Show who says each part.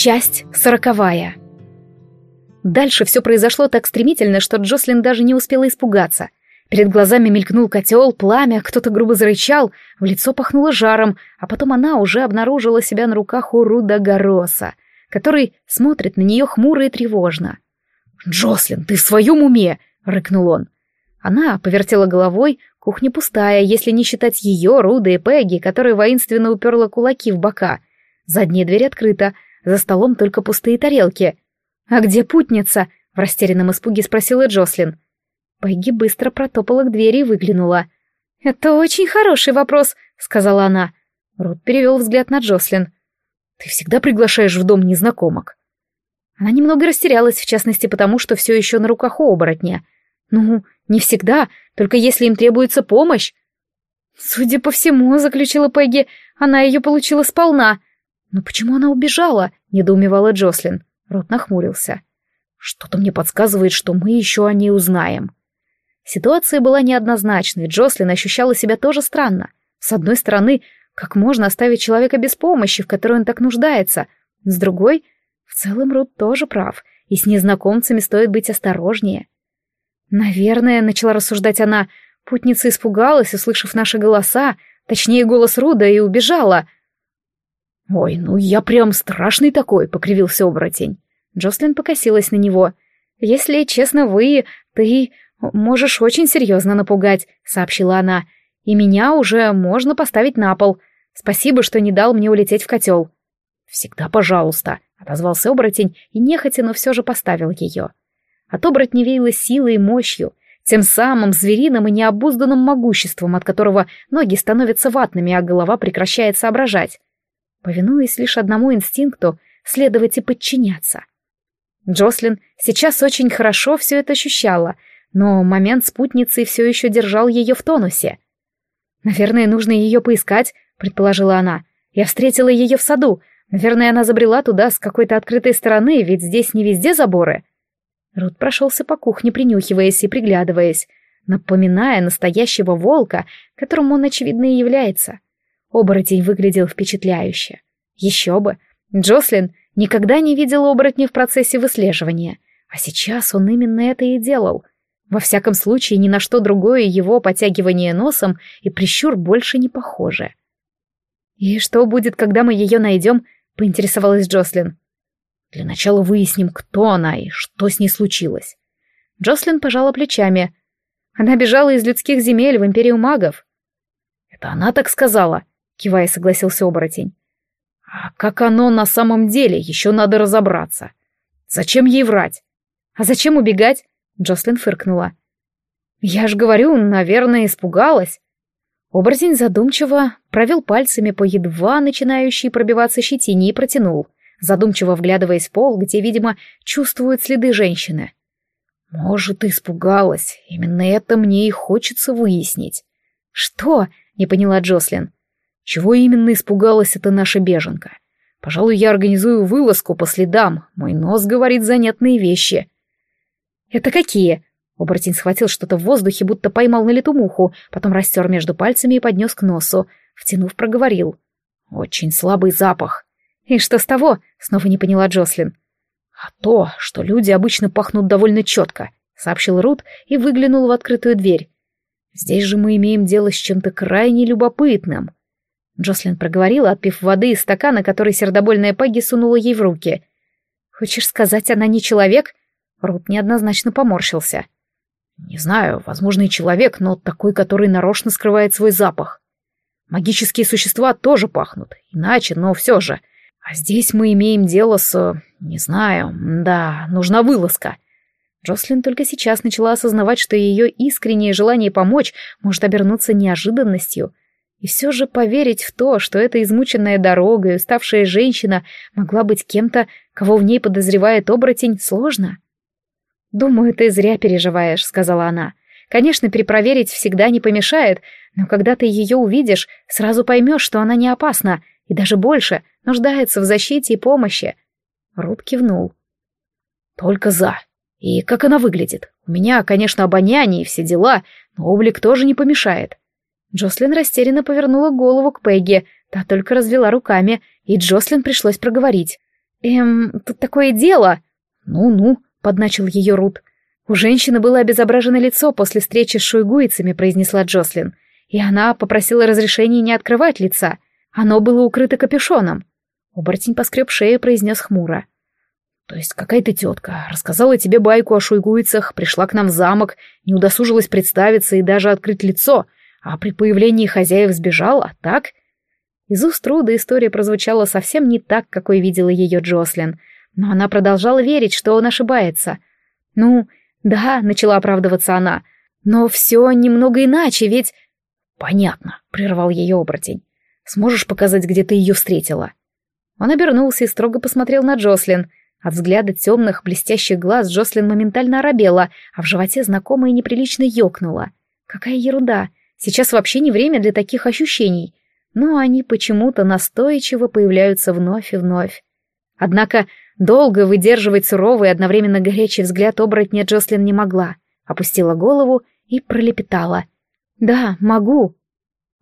Speaker 1: Часть сороковая. Дальше все произошло так стремительно, что Джослин даже не успела испугаться. Перед глазами мелькнул котел, пламя, кто-то грубо зарычал, в лицо пахнуло жаром, а потом она уже обнаружила себя на руках у Руда Гороса, который смотрит на нее хмуро и тревожно. «Джослин, ты в своем уме?» — рыкнул он. Она повертела головой, кухня пустая, если не считать ее, Руда и Пегги, которая воинственно уперла кулаки в бока. Задняя дверь открыта, за столом только пустые тарелки. «А где путница?» — в растерянном испуге спросила Джослин. Пегги быстро протопала к двери и выглянула. «Это очень хороший вопрос», — сказала она. Рут перевел взгляд на Джослин. «Ты всегда приглашаешь в дом незнакомок». Она немного растерялась, в частности, потому что все еще на руках у оборотня. «Ну, не всегда, только если им требуется помощь». «Судя по всему», — заключила Пегги, — «она ее получила сполна». «Но почему она убежала?» — недоумевала Джослин. Рот нахмурился. «Что-то мне подсказывает, что мы еще о ней узнаем». Ситуация была неоднозначной, Джослин ощущала себя тоже странно. С одной стороны, как можно оставить человека без помощи, в которой он так нуждается? С другой, в целом Рут тоже прав, и с незнакомцами стоит быть осторожнее. Наверное, начала рассуждать она, путница испугалась, услышав наши голоса, точнее голос Руда, и убежала. «Ой, ну я прям страшный такой», — покривился оборотень. Джослин покосилась на него. «Если честно, вы, ты, «Можешь очень серьезно напугать», — сообщила она. «И меня уже можно поставить на пол. Спасибо, что не дал мне улететь в котел». «Всегда пожалуйста», — отозвался оборотень и нехотя, но все же поставил ее. От оборотня веяло силой и мощью, тем самым звериным и необузданным могуществом, от которого ноги становятся ватными, а голова прекращает соображать. Повинуясь лишь одному инстинкту — следовать и подчиняться. Джослин сейчас очень хорошо все это ощущала — но момент спутницы все еще держал ее в тонусе. «Наверное, нужно ее поискать», — предположила она. «Я встретила ее в саду. Наверное, она забрела туда с какой-то открытой стороны, ведь здесь не везде заборы». Рут прошелся по кухне, принюхиваясь и приглядываясь, напоминая настоящего волка, которым он, очевидно, и является. Оборотень выглядел впечатляюще. Еще бы! Джослин никогда не видел оборотня в процессе выслеживания, а сейчас он именно это и делал — во всяком случае, ни на что другое его потягивание носом и прищур больше не похоже. «И что будет, когда мы ее найдем?» — поинтересовалась Джослин. «Для начала выясним, кто она и что с ней случилось». Джослин пожала плечами. Она бежала из людских земель в империю магов. «Это она так сказала», — кивая согласился оборотень. «А как оно на самом деле, еще надо разобраться. Зачем ей врать? А зачем убегать? Джослин фыркнула. «Я ж говорю, наверное, испугалась». Оборотень задумчиво провел пальцами по едва начинающей пробиваться щетине и протянул, задумчиво вглядываясь в пол, где, видимо, чувствуют следы женщины. «Может, испугалась. Именно это мне и хочется выяснить». «Что?» — не поняла Джослин. «Чего именно испугалась эта наша беженка? Пожалуй, я организую вылазку по следам. Мой нос говорит занятные вещи». «Это какие?» Оборотень схватил что-то в воздухе, будто поймал на лету муху, потом растер между пальцами и поднес к носу. Втянув, проговорил. «Очень слабый запах». «И что с того?» — снова не поняла Джослин. «А то, что люди обычно пахнут довольно четко», — сообщил Рут и выглянул в открытую дверь. «Здесь же мы имеем дело с чем-то крайне любопытным». Джослин проговорила, отпив воды из стакана, который сердобольная Пегги сунула ей в руки. «Хочешь сказать, она не человек?» Рут неоднозначно поморщился. «Не знаю, возможно, и человек, но такой, который нарочно скрывает свой запах. Магические существа тоже пахнут, иначе, но все же. А здесь мы имеем дело с... не знаю, да, нужна вылазка». Джослин только сейчас начала осознавать, что ее искреннее желание помочь может обернуться неожиданностью. И все же поверить в то, что эта измученная дорога и уставшая женщина могла быть кем-то, кого в ней подозревает оборотень, сложно. «Думаю, ты зря переживаешь», — сказала она. «Конечно, перепроверить всегда не помешает, но когда ты ее увидишь, сразу поймешь, что она не опасна, и даже больше, нуждается в защите и помощи». Рут кивнул. «Только за. И как она выглядит? У меня, конечно, обоняние и все дела, но облик тоже не помешает». Джослин растерянно повернула голову к Пегги, та только развела руками, и Джослин пришлось проговорить. Эм, тут такое дело. Ну-ну, подначил ее Рут. У женщины было обезображено лицо после встречи с шуйгуицами, произнесла Джослин. И она попросила разрешения не открывать лица. Оно было укрыто капюшоном. Оборотень поскреб шею произнес хмуро. То есть какая-то тетка рассказала тебе байку о шуйгуицах, пришла к нам в замок, не удосужилась представиться и даже открыть лицо, а при появлении хозяев сбежала, так? Из уст Руда история прозвучала совсем не так, какой видела ее Джослин, но она продолжала верить, что он ошибается. Ну, да, начала оправдываться она, но все немного иначе, ведь... Понятно, прервал ее оборотень. Сможешь показать, где ты ее встретила? Он обернулся и строго посмотрел на Джослин — от взгляда темных, блестящих глаз Джослин моментально оробела, а в животе знакомое неприлично ёкнуло. Какая ерунда! Сейчас вообще не время для таких ощущений. Но они почему-то настойчиво появляются вновь и вновь. Однако долго выдерживать суровый одновременно горячий взгляд оборотня Джослин не могла. Опустила голову и пролепетала. «Да, могу».